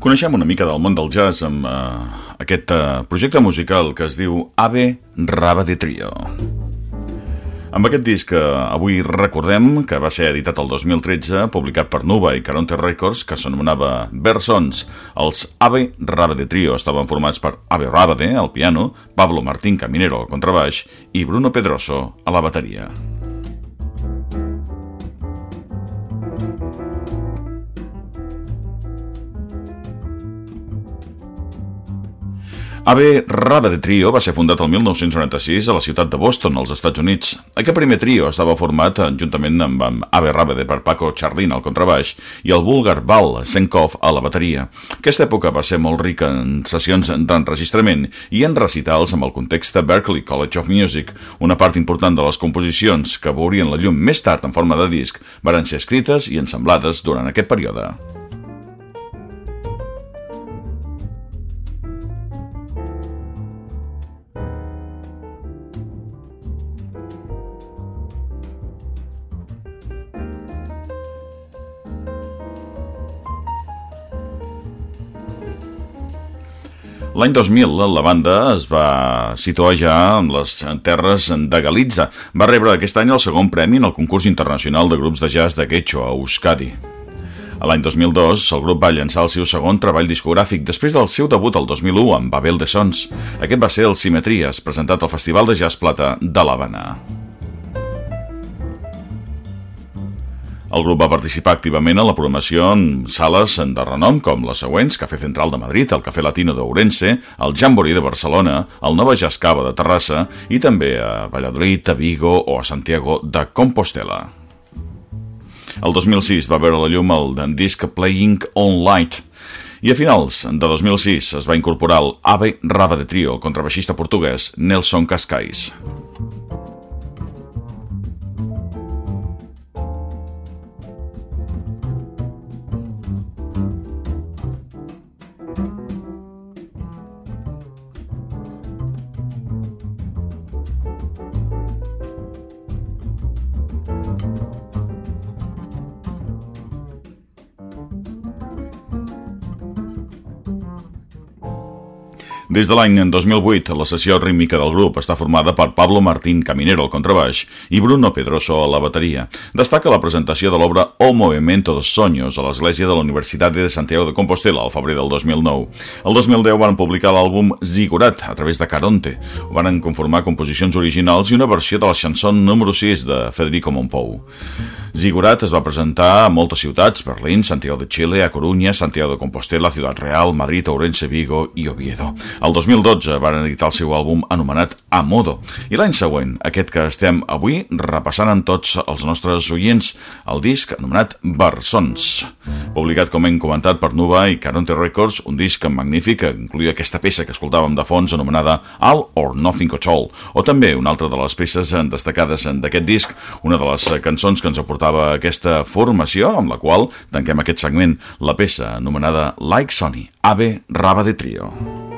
Coneixem una mica del món del jazz amb eh, aquest eh, projecte musical que es diu Ave Raba de Trio. Amb aquest disc que avui recordem, que va ser editat el 2013, publicat per Nuba i Caronte Records, que s'anomenava Bersons, els Ave Rabade Trio estaven formats per Ave Rabade, al piano, Pablo Martín Caminero, al contrabaix, i Bruno Pedroso, a la bateria. Ave Rada de Trio va ser fundat el 1996 a la ciutat de Boston, als Estats Units. Aquest primer trio estava format juntament amb Ave Rabade per Paco Charlin al contrabaix i el búlgar Val Senkov a la bateria. Aquesta època va ser molt rica en sessions d'enregistrament i en recitals amb el context de Berklee College of Music. Una part important de les composicions que veurien la llum més tard en forma de disc varen ser escrites i ensemblades durant aquest període. L'any 2000 la banda es va situar ja en les terres de Galitza. Va rebre aquest any el segon premi en el concurs internacional de grups de jazz de Quecho a Euskadi. A l'any 2002, el grup va llançar el seu segon treball discogràfic després del seu debut el 2001 amb Babel de Sons. Aquest va ser el Simetries, presentat al Festival de Jazz Plata de l'Havana. El grup va participar activament en la programació en sales de renom com les següents, Cafè Central de Madrid, el Cafè Latino d'Ourense, el Jamboree de Barcelona, el Nova Jazz Cava de Terrassa i també a Valladolid, a Vigo o a Santiago de Compostela. El 2006 va veure la llum el disc Playing on Light, i a finals de 2006 es va incorporar el Ave Rava de Trio, el contrabaixista portuguès Nelson Cascais. Thank you. Des de l'any 2008, la sessió rítmica del grup està formada per Pablo Martín Caminero al contrabaix i Bruno Pedroso a la bateria. Destaca la presentació de l'obra O Movimiento dos Soños a l'església de la Universitat de Santiago de Compostela al febrer del 2009. El 2010 van publicar l'àlbum Zigurat a través de Caronte. Van conformar composicions originals i una versió de la chanson número 6 de Federico Mompou. Zigurat es va presentar a moltes ciutats, Berlín, Santiago de Chile, a Coruña, Santiago de Compostela, Ciudad Real, Madrid, Ourense, Vigo i Oviedo. El 2012 van editar el seu àlbum anomenat A Modo i l'any següent, aquest que estem avui repassant en tots els nostres oients, el disc anomenat Barsons. Publicat, com hem comentat, per Nuba i Caronte Records, un disc magnífic que incluïa aquesta peça que escoltàvem de fons anomenada All or Nothing at All, o també una altra de les peces destacades d'aquest disc, una de les cançons que ens aportava portava aquesta formació, amb la qual tanquem aquest segment, la peça anomenada Like Sony, Ave Raba de Trio.